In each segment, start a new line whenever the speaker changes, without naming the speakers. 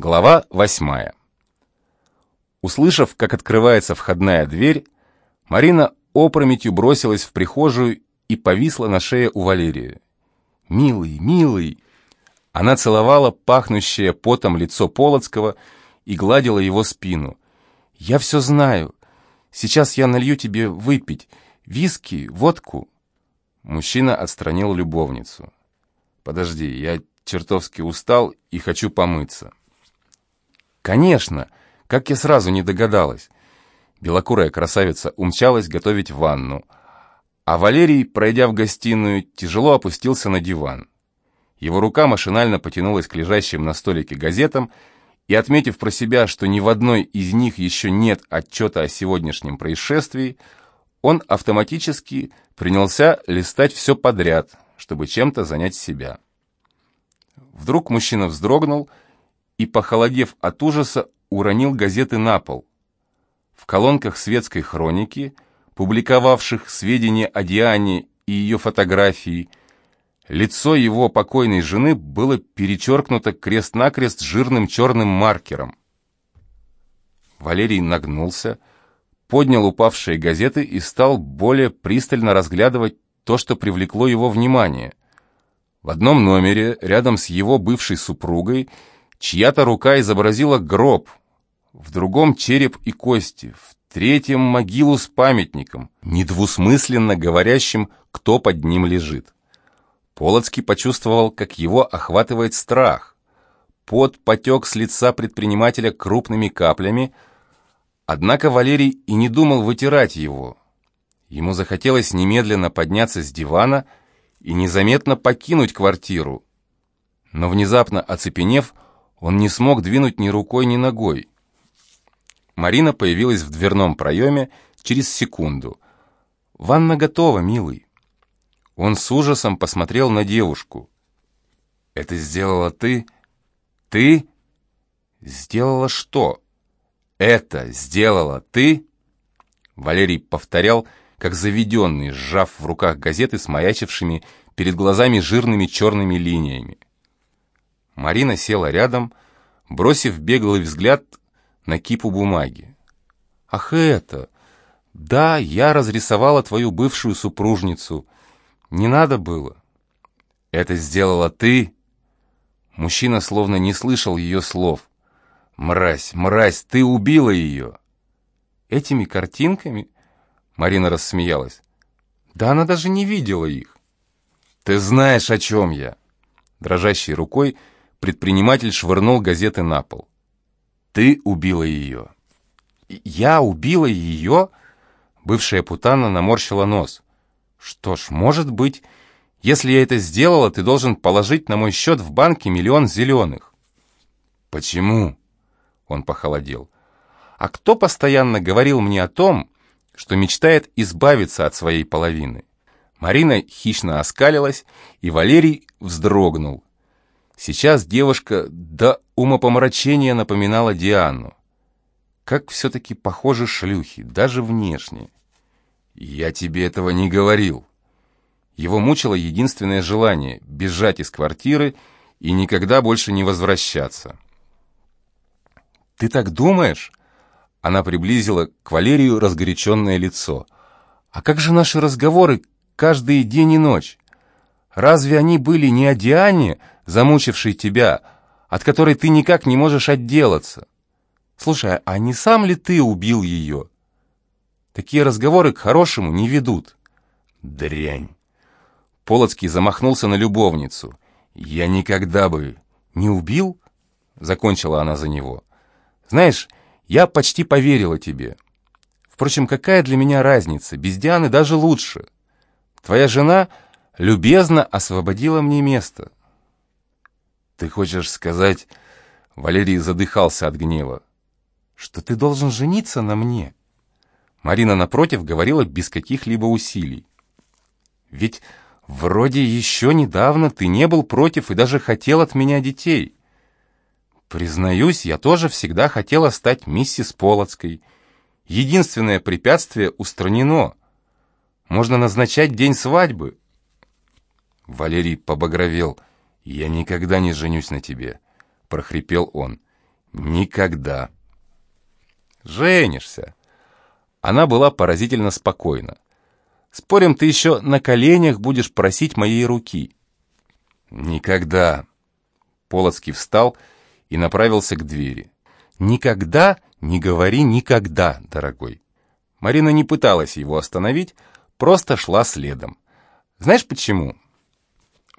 Глава восьмая. Услышав, как открывается входная дверь, Марина опрометью бросилась в прихожую и повисла на шее у Валерия. «Милый, милый!» Она целовала пахнущее потом лицо Полоцкого и гладила его спину. «Я все знаю. Сейчас я налью тебе выпить. Виски, водку». Мужчина отстранил любовницу. «Подожди, я чертовски устал и хочу помыться». «Конечно! Как я сразу не догадалась!» Белокурая красавица умчалась готовить ванну, а Валерий, пройдя в гостиную, тяжело опустился на диван. Его рука машинально потянулась к лежащим на столике газетам, и, отметив про себя, что ни в одной из них еще нет отчета о сегодняшнем происшествии, он автоматически принялся листать все подряд, чтобы чем-то занять себя. Вдруг мужчина вздрогнул и, похолодев от ужаса, уронил газеты на пол. В колонках светской хроники, публиковавших сведения о Диане и ее фотографии, лицо его покойной жены было перечеркнуто крест-накрест жирным черным маркером. Валерий нагнулся, поднял упавшие газеты и стал более пристально разглядывать то, что привлекло его внимание. В одном номере, рядом с его бывшей супругой, Чья-то рука изобразила гроб, в другом череп и кости, в третьем могилу с памятником, недвусмысленно говорящим, кто под ним лежит. Полоцкий почувствовал, как его охватывает страх. Пот потек с лица предпринимателя крупными каплями, однако Валерий и не думал вытирать его. Ему захотелось немедленно подняться с дивана и незаметно покинуть квартиру. Но внезапно оцепенев, не смог двинуть ни рукой, ни ногой. Марина появилась в дверном проеме через секунду. «Ванна готова, милый». Он с ужасом посмотрел на девушку. «Это сделала ты? Ты? Сделала что? Это сделала ты?» Валерий повторял, как заведенный, сжав в руках газеты с маячившими перед глазами жирными черными линиями. Марина села рядом, бросив беглый взгляд на кипу бумаги. «Ах это! Да, я разрисовала твою бывшую супружницу. Не надо было». «Это сделала ты?» Мужчина словно не слышал ее слов. «Мразь, мразь, ты убила ее!» «Этими картинками?» Марина рассмеялась. «Да она даже не видела их». «Ты знаешь, о чем я!» Дрожащей рукой Предприниматель швырнул газеты на пол. «Ты убила ее». «Я убила ее?» Бывшая путана наморщила нос. «Что ж, может быть, если я это сделала, ты должен положить на мой счет в банке миллион зеленых». «Почему?» Он похолодел. «А кто постоянно говорил мне о том, что мечтает избавиться от своей половины?» Марина хищно оскалилась, и Валерий вздрогнул. Сейчас девушка до умопомрачения напоминала Диану. Как все-таки похожи шлюхи, даже внешне. «Я тебе этого не говорил». Его мучило единственное желание — бежать из квартиры и никогда больше не возвращаться. «Ты так думаешь?» Она приблизила к Валерию разгоряченное лицо. «А как же наши разговоры каждый день и ночь? Разве они были не о Диане, замучившей тебя, от которой ты никак не можешь отделаться? Слушай, а не сам ли ты убил ее? Такие разговоры к хорошему не ведут. Дрянь. Полоцкий замахнулся на любовницу. Я никогда бы... Не убил? Закончила она за него. Знаешь, я почти поверила тебе. Впрочем, какая для меня разница? Без Дианы даже лучше. Твоя жена любезно освободила мне место. Ты хочешь сказать... Валерий задыхался от гнева. Что ты должен жениться на мне? Марина, напротив, говорила без каких-либо усилий. Ведь вроде еще недавно ты не был против и даже хотел от меня детей. Признаюсь, я тоже всегда хотела стать миссис Полоцкой. Единственное препятствие устранено. Можно назначать день свадьбы. Валерий побагровел. «Я никогда не женюсь на тебе», — прохрипел он. Никогда. Женишься. Она была поразительно спокойна. Спорим, ты еще на коленях будешь просить моей руки. Никогда. Полоцкий встал и направился к двери. Никогда не говори никогда, дорогой. Марина не пыталась его остановить, просто шла следом. Знаешь почему?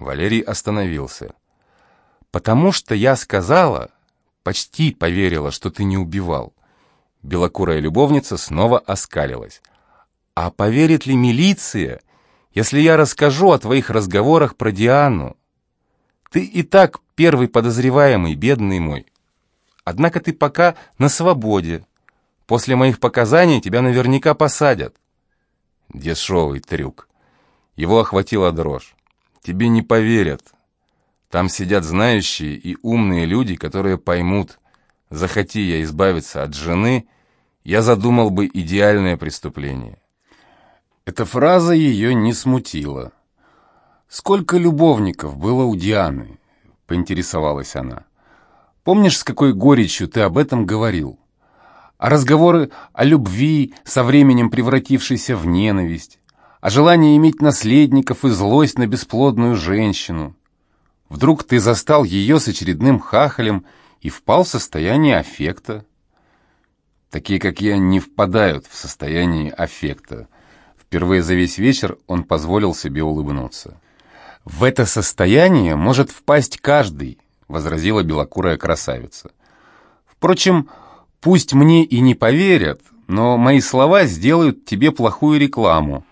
Валерий остановился. Потому что я сказала, почти поверила, что ты не убивал. Белокурая любовница снова оскалилась. А поверит ли милиция, если я расскажу о твоих разговорах про Диану? Ты и так первый подозреваемый, бедный мой. Однако ты пока на свободе. После моих показаний тебя наверняка посадят. Дешевый трюк. Его охватила дрожь. Тебе не поверят. Там сидят знающие и умные люди, которые поймут, захоти я избавиться от жены, я задумал бы идеальное преступление. Эта фраза ее не смутила. «Сколько любовников было у Дианы?» — поинтересовалась она. «Помнишь, с какой горечью ты об этом говорил? А разговоры о любви, со временем превратившейся в ненависть, о желании иметь наследников и злость на бесплодную женщину. Вдруг ты застал ее с очередным хахалем и впал в состояние аффекта. Такие, как я, не впадают в состояние аффекта. Впервые за весь вечер он позволил себе улыбнуться. «В это состояние может впасть каждый», — возразила белокурая красавица. «Впрочем, пусть мне и не поверят, но мои слова сделают тебе плохую рекламу.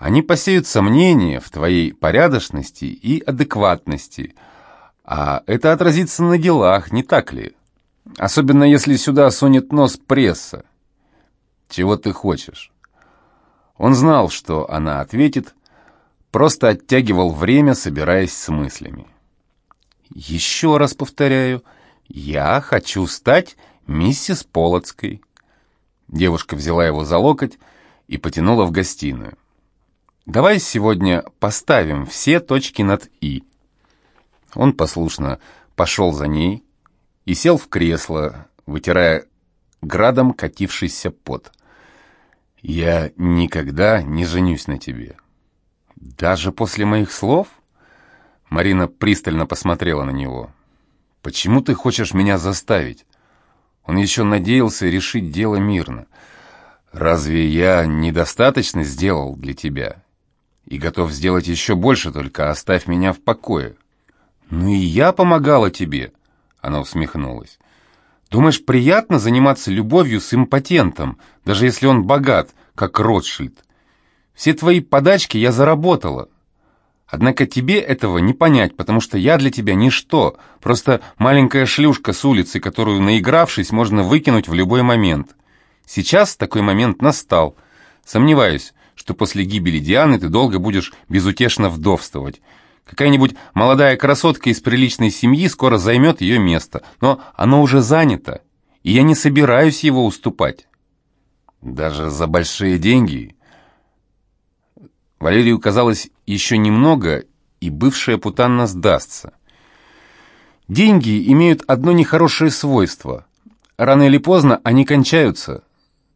Они посеют сомнения в твоей порядочности и адекватности, а это отразится на делах, не так ли? Особенно если сюда сунет нос пресса. Чего ты хочешь?» Он знал, что она ответит, просто оттягивал время, собираясь с мыслями. «Еще раз повторяю, я хочу стать миссис Полоцкой». Девушка взяла его за локоть и потянула в гостиную. «Давай сегодня поставим все точки над «и». Он послушно пошел за ней и сел в кресло, вытирая градом катившийся пот. «Я никогда не женюсь на тебе». «Даже после моих слов?» Марина пристально посмотрела на него. «Почему ты хочешь меня заставить?» Он еще надеялся решить дело мирно. «Разве я недостаточно сделал для тебя? И готов сделать еще больше, только оставь меня в покое». «Ну и я помогала тебе», — она усмехнулась. «Думаешь, приятно заниматься любовью с импотентом, даже если он богат, как Ротшильд? Все твои подачки я заработала. Однако тебе этого не понять, потому что я для тебя ничто, просто маленькая шлюшка с улицы, которую, наигравшись, можно выкинуть в любой момент. Сейчас такой момент настал. Сомневаюсь, что после гибели Дианы ты долго будешь безутешно вдовствовать. Какая-нибудь молодая красотка из приличной семьи скоро займет ее место, но оно уже занято, и я не собираюсь его уступать. Даже за большие деньги Валерию казалось еще немного, и бывшая путанна сдастся. Деньги имеют одно нехорошее свойство. Рано или поздно они кончаются,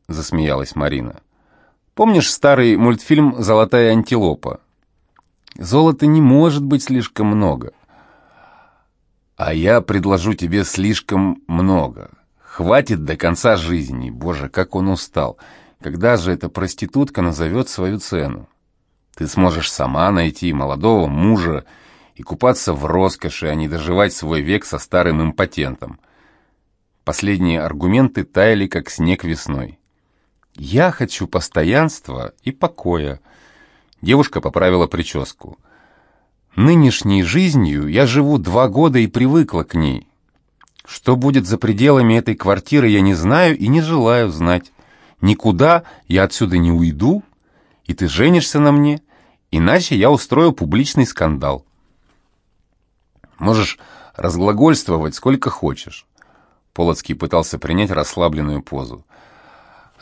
засмеялась Марина. Помнишь старый мультфильм «Золотая антилопа»? Золота не может быть слишком много. А я предложу тебе слишком много. Хватит до конца жизни. Боже, как он устал. Когда же эта проститутка назовет свою цену? Ты сможешь сама найти молодого мужа и купаться в роскоши, а не доживать свой век со старым импотентом. Последние аргументы таяли, как снег весной. «Я хочу постоянства и покоя». Девушка поправила прическу. «Нынешней жизнью я живу два года и привыкла к ней. Что будет за пределами этой квартиры, я не знаю и не желаю знать. Никуда я отсюда не уйду, и ты женишься на мне, иначе я устрою публичный скандал. Можешь разглагольствовать сколько хочешь. Полоцкий пытался принять расслабленную позу.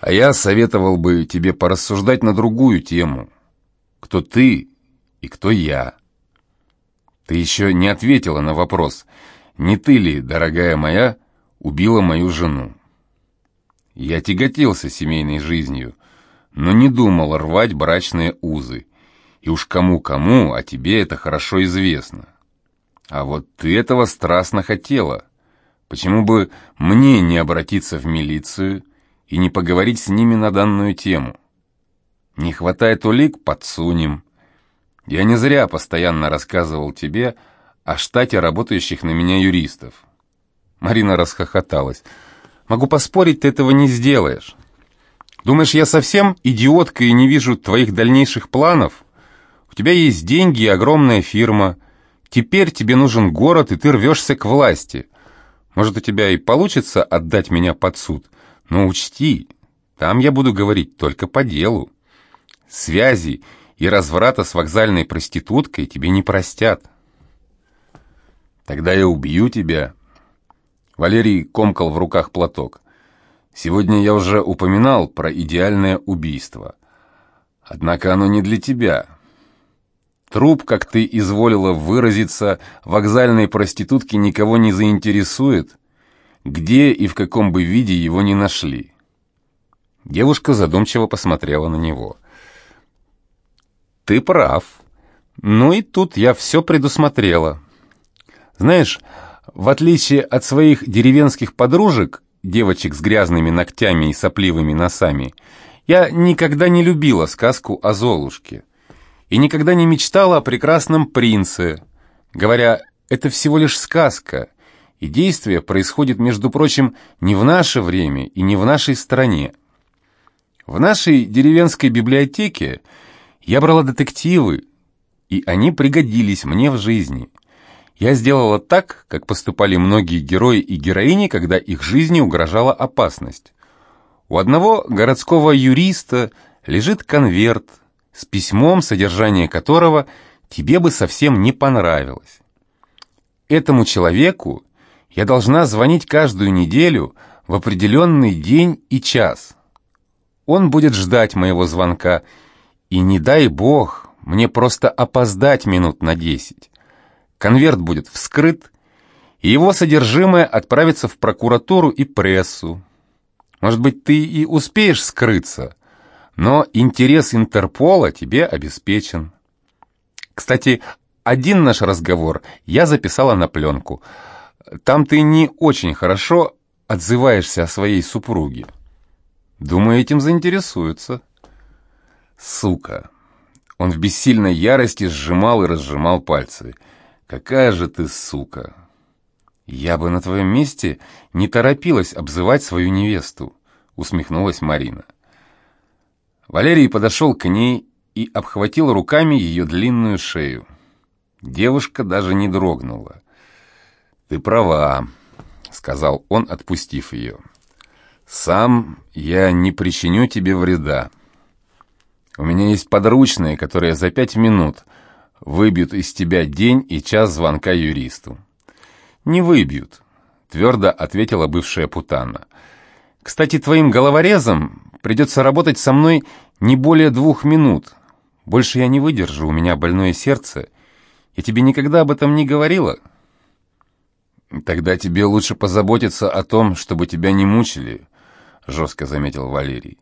А я советовал бы тебе порассуждать на другую тему. Кто ты и кто я? Ты еще не ответила на вопрос, не ты ли, дорогая моя, убила мою жену. Я тяготился семейной жизнью, но не думал рвать брачные узы. И уж кому-кому, а тебе это хорошо известно. А вот ты этого страстно хотела. Почему бы мне не обратиться в милицию и не поговорить с ними на данную тему? Не хватает улик — подсунем. Я не зря постоянно рассказывал тебе о штате работающих на меня юристов. Марина расхохоталась. Могу поспорить, ты этого не сделаешь. Думаешь, я совсем идиотка и не вижу твоих дальнейших планов? У тебя есть деньги и огромная фирма. Теперь тебе нужен город, и ты рвешься к власти. Может, у тебя и получится отдать меня под суд, но учти, там я буду говорить только по делу. Связи и разврата с вокзальной проституткой тебе не простят. Тогда я убью тебя. Валерий комкал в руках платок. Сегодня я уже упоминал про идеальное убийство. Однако оно не для тебя. Труп, как ты изволила выразиться, вокзальной проститутки никого не заинтересует, где и в каком бы виде его не нашли. Девушка задумчиво посмотрела на него. «Ты прав. Ну и тут я все предусмотрела. Знаешь, в отличие от своих деревенских подружек, девочек с грязными ногтями и сопливыми носами, я никогда не любила сказку о Золушке и никогда не мечтала о прекрасном принце, говоря, это всего лишь сказка, и действие происходит, между прочим, не в наше время и не в нашей стране. В нашей деревенской библиотеке я брала детективы, и они пригодились мне в жизни – я сделала так, как поступали многие герои и героини, когда их жизни угрожала опасность. У одного городского юриста лежит конверт с письмом, содержание которого тебе бы совсем не понравилось. Этому человеку я должна звонить каждую неделю в определенный день и час. Он будет ждать моего звонка, и не дай бог мне просто опоздать минут на десять конверт будет вскрыт, и его содержимое отправится в прокуратуру и прессу. Может быть, ты и успеешь скрыться, но интерес Интерпола тебе обеспечен. Кстати, один наш разговор я записала на пленку. Там ты не очень хорошо отзываешься о своей супруге. Думаю, этим заинтересуются. Сука. Он в бессильной ярости сжимал и разжимал пальцы. «Какая же ты сука!» «Я бы на твоем месте не торопилась обзывать свою невесту», — усмехнулась Марина. Валерий подошел к ней и обхватил руками ее длинную шею. Девушка даже не дрогнула. «Ты права», — сказал он, отпустив ее. «Сам я не причиню тебе вреда. У меня есть подручные, которые за пять минут выбьют из тебя день и час звонка юристу». «Не выбьют», — твердо ответила бывшая путана. «Кстати, твоим головорезом придется работать со мной не более двух минут. Больше я не выдержу, у меня больное сердце. Я тебе никогда об этом не говорила?» «Тогда тебе лучше позаботиться о том, чтобы тебя не мучили», — жестко заметил Валерий.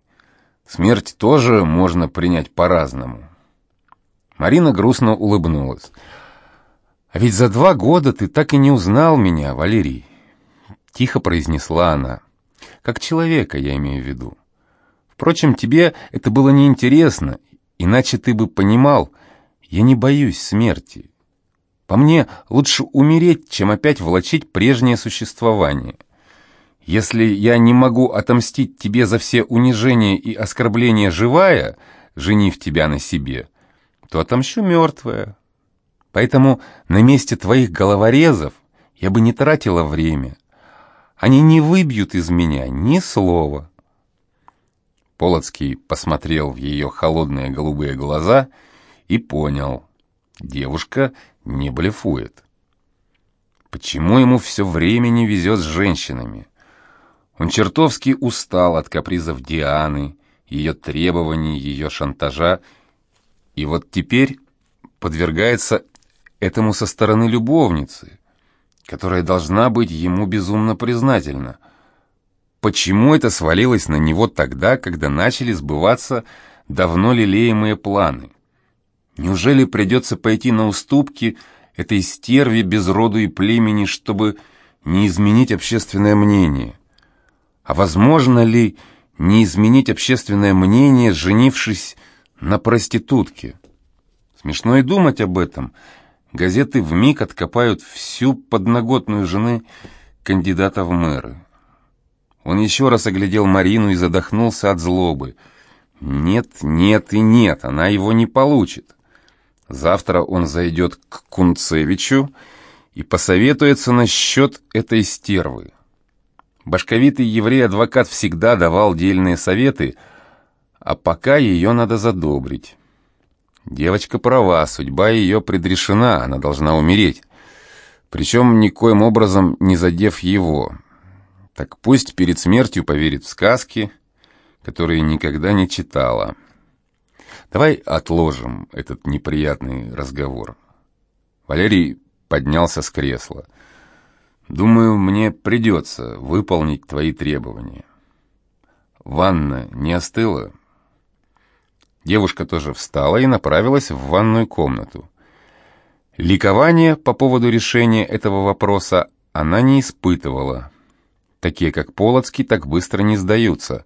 «Смерть тоже можно принять по-разному». Марина грустно улыбнулась. «А ведь за два года ты так и не узнал меня, Валерий», — тихо произнесла она. «Как человека, я имею в виду. Впрочем, тебе это было неинтересно, иначе ты бы понимал, я не боюсь смерти. По мне, лучше умереть, чем опять влачить прежнее существование. Если я не могу отомстить тебе за все унижения и оскорбления живая, женив тебя на себе, — то отомщу мертвое. Поэтому на месте твоих головорезов я бы не тратила время. Они не выбьют из меня ни слова. Полоцкий посмотрел в ее холодные голубые глаза и понял, девушка не блефует. Почему ему все время не везет с женщинами? Он чертовски устал от капризов Дианы, ее требований, ее шантажа и вот теперь подвергается этому со стороны любовницы, которая должна быть ему безумно признательна. Почему это свалилось на него тогда, когда начали сбываться давно лелеемые планы? Неужели придется пойти на уступки этой стерве без роду и племени, чтобы не изменить общественное мнение? А возможно ли не изменить общественное мнение, женившись на проститутке? Смешно и думать об этом. Газеты вмиг откопают всю подноготную жены кандидата в мэры. Он еще раз оглядел Марину и задохнулся от злобы. Нет, нет и нет, она его не получит. Завтра он зайдет к Кунцевичу и посоветуется насчет этой стервы. Башковитый еврей-адвокат всегда давал дельные советы, а пока ее надо задобрить. Девочка права, судьба ее предрешена, она должна умереть. Причем никоим образом не задев его. Так пусть перед смертью поверит в сказки, которые никогда не читала. Давай отложим этот неприятный разговор. Валерий поднялся с кресла. Думаю, мне придется выполнить твои требования. Ванна не остыла? Девушка тоже встала и направилась в ванную комнату. Ликование по поводу решения этого вопроса она не испытывала. Такие, как Полоцкий, так быстро не сдаются.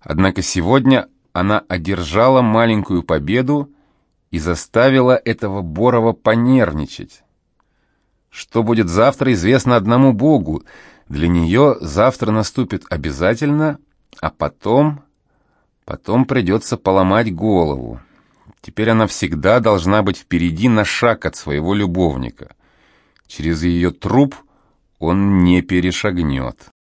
Однако сегодня она одержала маленькую победу и заставила этого Борова понервничать. Что будет завтра, известно одному Богу. Для нее завтра наступит обязательно, а потом... Потом придется поломать голову. Теперь она всегда должна быть впереди на шаг от своего любовника. Через ее труп он не перешагнет».